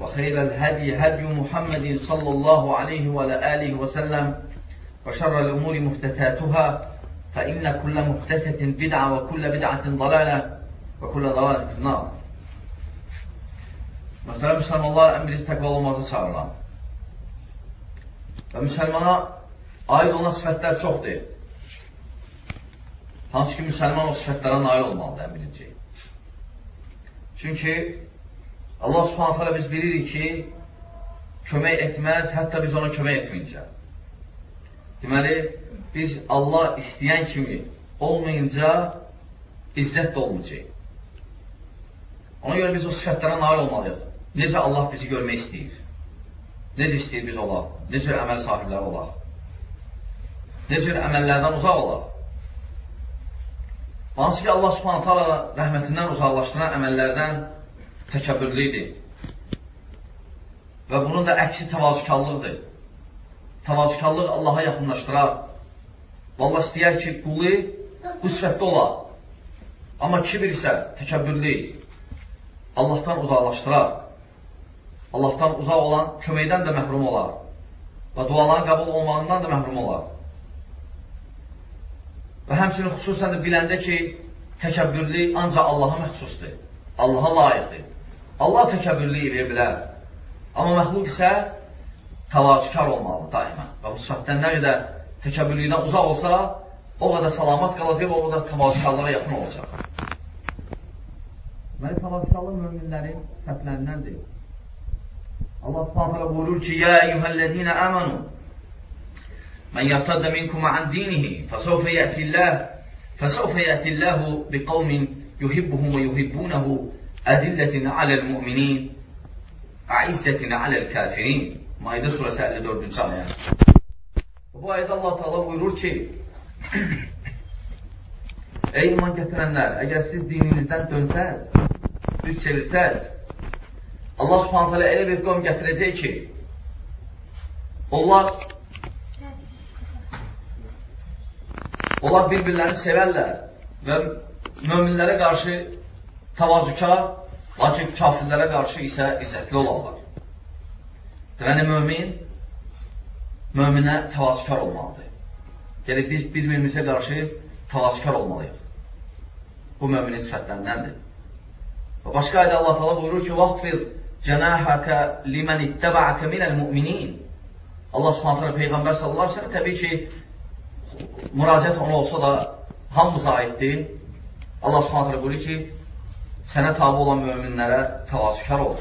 وخير الهدي هدي محمد صلى الله عليه وعلى آله وسلم وشر الأمور محدثاتها فإن كل محدثة بدعة وكل بدعة ضلالة وكل ضلالة في النار Möhtərəm müsəlmanlar, ən birinci təqvalı olmazı çağırıram. Və müsəlmana aid olan sifətlər çoxdur. Hansı ki, müsəlman o sifətlərə nail olmalıdır, ən birinci. Çünki Allah subhanət hələ biz bilirik ki, kömək etməz, hətta biz ona kömək etməyincə. Deməli, biz Allah istəyən kimi olmayınca izzət də olmayacaq. Ona görə biz o sifətlərə nail olmalıyıq. Necə Allah bizi görmək istəyir? Necə istəyir biz olaq? Necə əməl sahibləri olaq? Necə əməllərdən uzaq olaq? Hansı ki, Allah subhanətə ala rəhmətindən uzaqlaşdıran əməllərdən təkəbbürlüydür. Və bunun da əksi təvazükarlıqdır. Təvazükarlıq Allaha yaxınlaşdırar. Və Allah istəyər ki, qulu bu sifətdə olar. Amma kibir isə təkəbbürlü, Allahdan uzaqlaşdırar. Allahdan uzaq olan köməkdən də məhrum olar və duaların qəbul olmağından da məhrum olar. Və həmçinin xüsusən də biləndə ki, təkəbbürlü ancaq Allaha məxsusdur, Allaha layiqdir. Allah təkəbürlük eləyə bilər. Amma məxluq isə təvazükar olmalı daima. Və bu sifətdən nə qədər təkəbürlükdən uzaq olsa, o qədər salamat qalacaq və o qədər təvazükarlara yaxın olacaq. Deməli, təvazükarlıq müminlərin sifətlərindəndir. Allah Subhanahu buyurur ki: "Ya eyyuhellezina amanu men yartadda minkum an dinihi fasawfa ya'ti Allah fasawfa ya'ti Allahu biqaumin yuhibbuhum wa yuhibbunahu əzillətinə aləl müminin, əizzətinə aləl kafirin. Maidə surəsi 54-cü ayə. Bu ayədə Allah Teala buyurur ki, Ey iman gətirənlər, əgər siz dininizdən dönsəz, üz çevirsəz, Allah subhanət hələ elə bir qom gətirəcək ki, onlar onlar bir-birlərini sevərlər və möminlərə qarşı təvazükar, lakin kafirlərə qarşı isə izzətli olarlar. Deməli, mömin, möminə təvazükar olmalıdır. Yəni, biz bir-birimizə qarşı təvazükar olmalıyıq. Bu, möminin sifətlərindəndir. Və başqa ayda Allah Allah buyurur ki, vaxfid cənəhəkə limən ittəbəəkə minəl müminin. Allah subhanətlə Peyğəmbər sallallahu aleyhi ve sellem təbii ki, müraciət ona olsa da hamımıza aiddir. Allah subhanətlə buyurur ki, sənə tabi olan möminlərə təvazükar ol,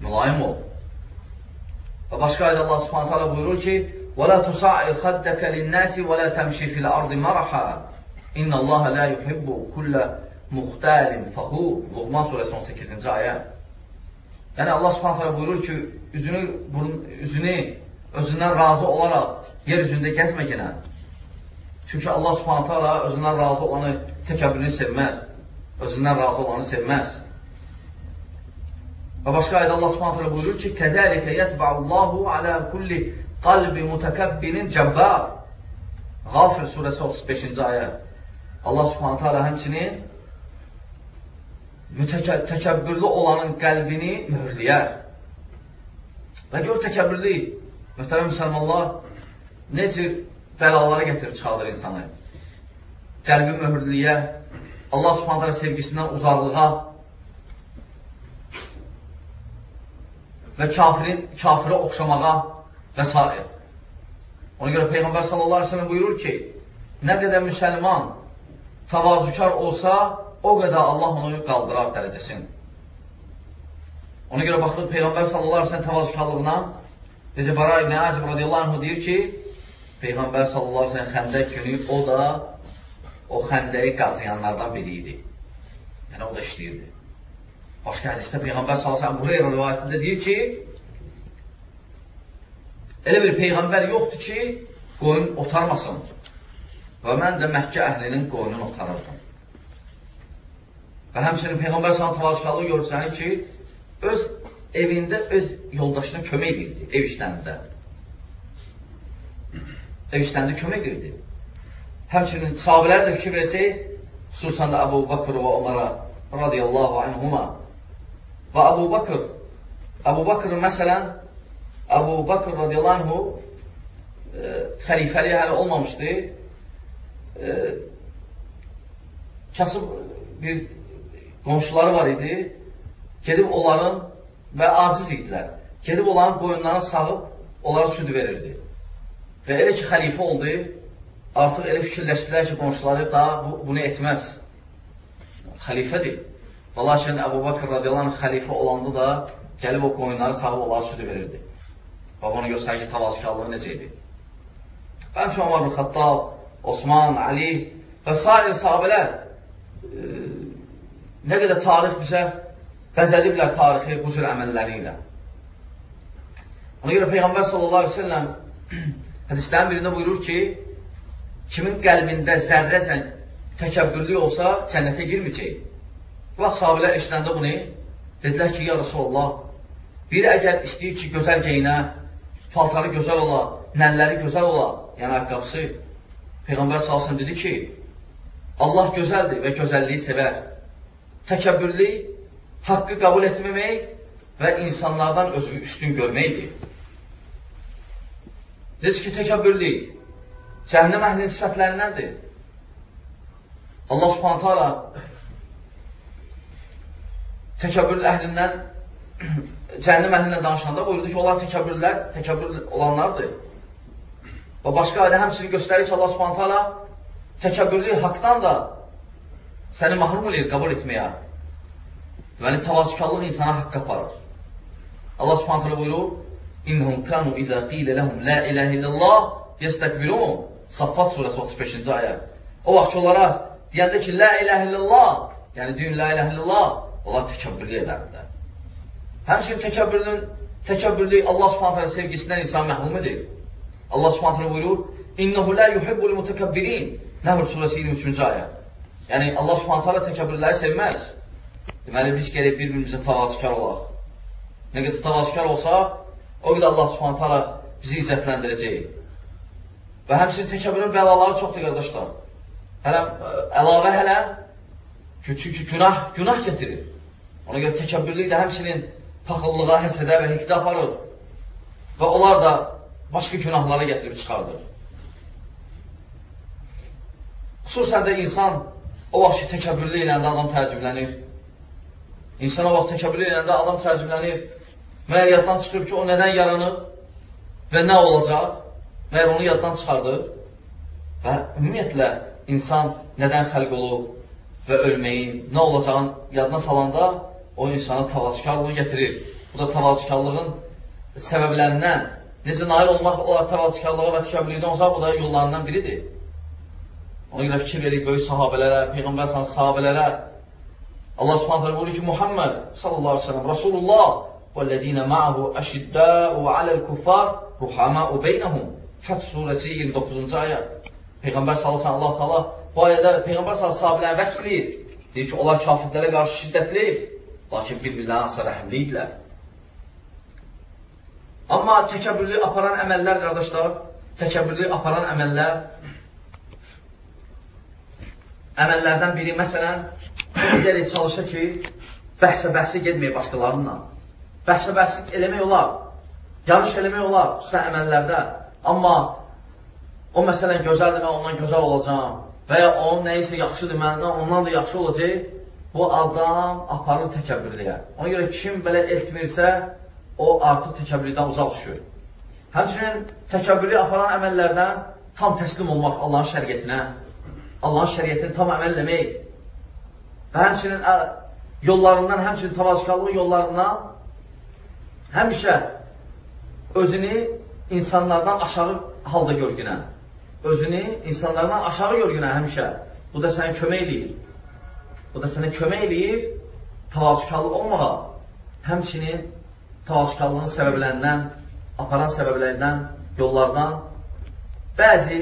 mülayim ol. Və başqa ayda Allah subhanətlə buyurur ki, وَلَا تُسَعِرْ خَدَّكَ لِلنَّاسِ وَلَا تَمْشِي فِي الْأَرْضِ مَرَحًا إِنَّ اللَّهَ لَا يُحِبُّ كُلَّ muxtəlin fəxur Luqman surəsi 18-ci ayə. Yəni Allah Subhanahu buyurur ki, üzünü burun, üzünü özündən razı olaraq yer üzündə gəzməkənə. Çünki Allah Subhanahu taala özündən razı olanı təkəbbürünü sevməz. Özündən razı olanı sevməz. Və başqa ayədə Allah Subhanahu buyurur ki, "Kəzəlikə yətba'ullahu alə kulli qalbi mutakabbirin cəbbar."Ğafir surəsi 35-ci ayə. Allah Subhanahu taala həmçinin təkəbbürlü olanın qəlbini mühürləyər. Və gör təkəbbürlü, möhtərəm müsəlmanlar, necə bəlalara gətirib çıxardır insanı. Qəlbi mühürləyə, Allah subhanətlə sevgisindən uzaqlığa və kafirin, kafirə oxşamağa və s. Ona görə Peyğəmbər sallallahu aleyhi ve sellem buyurur ki, nə qədər müsəlman tavazükar olsa, o qədər Allah onu qaldırar dərəcəsini. Ona görə baxdıq Peyğəmbər sallallahu aleyhi ve sellem tavazükarlığına, necə Bara ibn Azib radiyallahu anh deyir ki, Peyğəmbər sallallahu aleyhi ve sellem xəndək günü o da o xəndəyi qazıyanlardan biri idi. Yəni, o da işləyirdi. Başqa hədisdə Peyğəmbər s.ə.v. Hureyra rivayətində deyir ki, elə bir Peyğəmbər yoxdur ki, qoyun otarmasın. Və mən də Məkkə əhlinin qoyunun otarırdım. Və həmçinin Peyğəmbər s.ə.v. tavazkarlığı görsənir ki, öz evində öz yoldaşına kömək edirdi, ev işlərində. Ev işlərində kömək edirdi. Həmçinin sahabələr də fikir versək, xüsusən də Əbu Bakır və Ömərə radiyallahu anhuma Və Əbu Bakır, Əbu Bakır məsələn, Əbu Bakır radiyallahu anhu e, xəlifəliyə hələ olmamışdı. E, kasıb bir qonşuları var idi. Gedib onların və aciz idilər. Gedib onların boyunlarını sağıb, onlara südü verirdi. Və elə ki, xəlifə oldu, artıq elə fikirləşdilər ki, qonşuları daha bu, bunu etməz. Xəlifədir. Və lakin Əbu Bakır radiyallahu anh xəlifə olanda da gəlib o qoyunları sağıb onlara südü verirdi. Və onu göstərir ki, tavazkarlığı necə idi. Həmçə Omar bin Xattab, Osman, Ali və s. sahabələr e, nə qədər tarix bizə bəzədiblər tarixi bu cür əməlləri ilə. Ona görə Peyğəmbər sallallahu aleyhi ve selləm hədislərin birində buyurur ki, kimin qəlbində zərrəcən təkəbbürlü olsa, cənnətə girməyəcək. Vaxt sahabələr eşidəndə bunu dedilər ki, ya Rasulullah, biri əgər istəyir ki, gözəl geyinə, paltarı gözəl ola, nəlləri gözəl ola, yəni ayaqqabısı, Peyğəmbər salsın dedi ki, Allah gözəldir və gözəlliyi sevər. Təkəbbürlü, haqqı qəbul etməmək və insanlardan özünü üstün görməkdir. Necə ki, təkəbbürlü, cəhənnəm əhlinin sifətlərindəndir. Allah subhanətə ala təkəbbür əhlindən cəhənnəm əhlindən danışanda buyurdu ki, onlar təkəbbürlər, təkəbbür olanlardır. Və başqa ayda həmsini göstərir ki, Allah subhanət hala təkəbbürlü haqdan da səni mahrum edir qəbul etməyə. Yəni, təvazükarlıq insana haqq aparır. Allah subhanət hala buyurur, İnnəhum kanu izə qilə ləhum la iləhə illallah yəstəkbirun. Saffat surəsi 35-ci ayə. O vaxt ki, onlara deyəndə ki, la iləhə illallah, yəni deyin la iləhə illallah, Onlar təkəbbürlü edərlər. Həmçinin təkəbbürlün, təkəbbürlü Allah subhanətələ sevgisindən insan məhrum edir. Allah subhanətələ buyurur, İnnəhu lə yuhibbul mütəkəbbirin. Nəhr surəsi 23-cü ayə. Yəni, Allah subhanətələ təkəbbürləri sevməz. Deməli, biz gəlib bir-birimizə tavazikar olaq. Nə qədər tavazikar olsaq, o qədər Allah subhanətələ bizi izzətləndirəcək. Və həmçinin təkəbbürün bəlaları çoxdur, qardaşlar. Hələ, əlavə hələ, çünki günah, günah getirir. Ona görə təkəbbürlük də həmçinin paxıllığa, həsədə və hikdə aparır. Və onlar da başqa günahlara gətirib çıxardır. Xüsusən də insan o vaxt ki, təkəbbürlü eləndə adam təəccüblənir. İnsan o vaxt təkəbbürlü eləndə adam təəccüblənir. Məyər yaddan çıxır ki, o nədən yaranıb və nə olacaq? Məyər onu yaddan çıxardır? Və ümumiyyətlə, insan nədən xəlq olub və ölməyin, nə olacağını yadına salanda o insana tavazkarlığı gətirir. Bu da tavazkarlığın səbəblərindən, necə nail olmaq olar tavazkarlığa və təkəbbürlükdən olsa, bu da yollarından biridir. Ona görə fikir verik böyük sahabələrə, Peyğəmbər sahabələrə. Allah subhanətlə buyurur ki, Muhammed sallallahu aleyhi ve sellem, Rasulullah وَالَّذ۪ينَ مَعَهُ أَشِدَّاءُ وَعَلَى الْكُفَّارِ رُحَمَاءُ بَيْنَهُمْ Fəth surəsi 29-cu ayə. Peyğəmbər sallallahu aleyhi ve sellem, bu ayədə Peyğəmbər sallallahu sahabələrə vəsb edir. Deyir ki, onlar kafirlərə qarşı şiddətli Lakin bir-birlərinə asa rəhimli idilər. Amma təkəbbürlü aparan əməllər, qardaşlar, təkəbbürlü aparan əməllər, əməllərdən biri, məsələn, gələk çalışa ki, bəhsə-bəhsi gedməyək başqalarınla. Bəhsə-bəhsi eləmək olar, yarış eləmək olar, xüsusən əməllərdə. Amma o məsələn gözəldir, mən ondan gözəl olacaq və ya onun nəyisə yaxşıdır, məndən ondan da yaxşı olacaq, bu adam aparır təkəbbürlüyə. Ona görə kim belə etmirsə, o artıq təkəbbürlüdən uzaq düşür. Həmçinin təkəbbürlü aparan əməllərdən tam təslim olmaq Allahın şəriyyətinə, Allahın şəriyyətini tam əməl eləmək və həmçinin yollarından, həmçinin tavazkarlıq yollarından həmişə özünü insanlardan aşağı halda görgünə, özünü insanlardan aşağı görgünə həmişə. Bu da sənə kömək eləyir. Bu da sənə kömək eləyir tavazkarlıq olmağa. Həmçinin tavazkarlığın səbəblərindən, aparan səbəblərindən, yollardan bəzi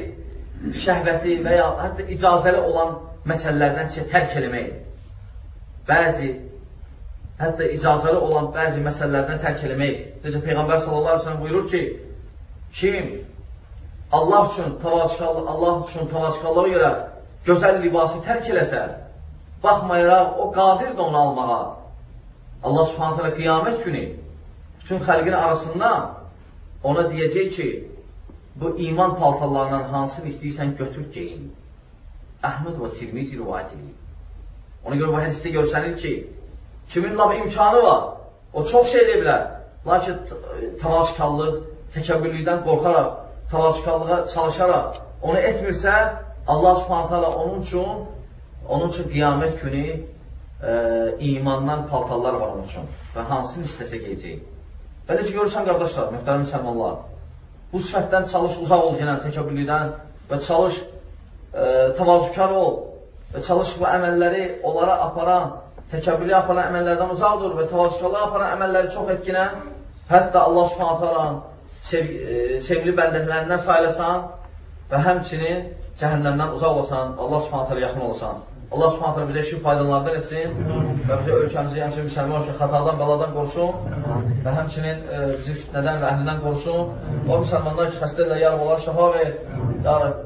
şəhvəti və ya hətta icazəli olan məsələlərdən tərk eləmək. Bəzi hətta icazəli olan bəzi məsələlərdən tərk eləmək. Necə Peyğəmbər sallallahu aleyhi ve sellem buyurur ki, kim Allah üçün tavazkarlıq, Allah üçün tavazkarlığa görə gözəl libası tərk eləsə, baxmayaraq o qadirdir onu almağa. Allah subhanət hələ qiyamət günü bütün xəlqin arasında ona deyəcək ki, bu iman paltarlarından hansını istəyirsən götür geyin. Əhməd və Tirmizi rivayət edir. Ona görə bu hədisdə görsənir ki, kimin laf imkanı var, o çox şey edə bilər. Lakin tavaşkallıq, təkəbbürlükdən qorxaraq, tavaşkallığa çalışaraq onu etmirsə, Allah subhanət hala onun üçün, onun üçün qiyamət günü e, imandan paltarlar var onun üçün və hansını istəsə geyəcək. Və necə görürsən, qardaşlar, mühtərəm müsəlmanlar, bu sifətdən çalış, uzaq ol yenə təkəbbürlükdən və çalış, e, tavazükar ol və çalış bu əməlləri onlara aparan, təkəbbürlü aparan əməllərdən uzaq dur və tavazükarlığa aparan əməlləri çox etkinən, hətta Allah subhanət hala sev, e, sevgili bəndəklərindən sayılasan və həmçinin cəhənnəmdən uzaq olasan, Allah subhanət hala yaxın olasan. Allah subhanətlə bizə işin faydalardan etsin və bizə ölkəmizi, həmçinin müsəlman ölkə xatadan, bəladan qorusun və həmçinin e, bizi fitnədən və əhlindən qorusun. O müsəlmanlar ki, xəstədirlər, yarım onlara şəfa ver, yarım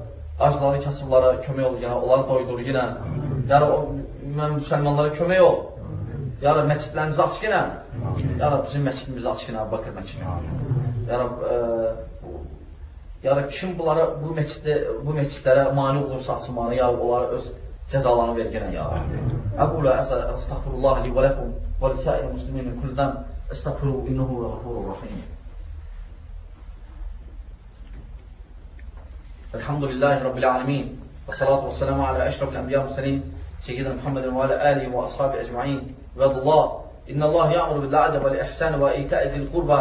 acıları, kasıblara kömək ol, yəni onları doydur yenə. Yarım o müsəlmanlara kömək ol. Yarım məscidlərimizi açıq yenə. Yarım bizim məscidimizi açıq yenə, Bakır məscidini. Yarım e, yarım kim bunlara bu məsciddə bu məscidlərə mane olursa açılmalı, yarım onları öz cezalarını ver gene ya Rabbi. Aqulu estağfirullah li ve lekum ve li sa'il muslimin min kulli dam. Estağfiru innehu gafurur rahim. الحمد لله رب العالمين والصلاة والسلام على أشرف الأنبياء والمرسلين سيدنا محمد وعلى آله وأصحابه أجمعين عباد الله إن الله يأمر بالعدل والإحسان وإيتاء ذي القربى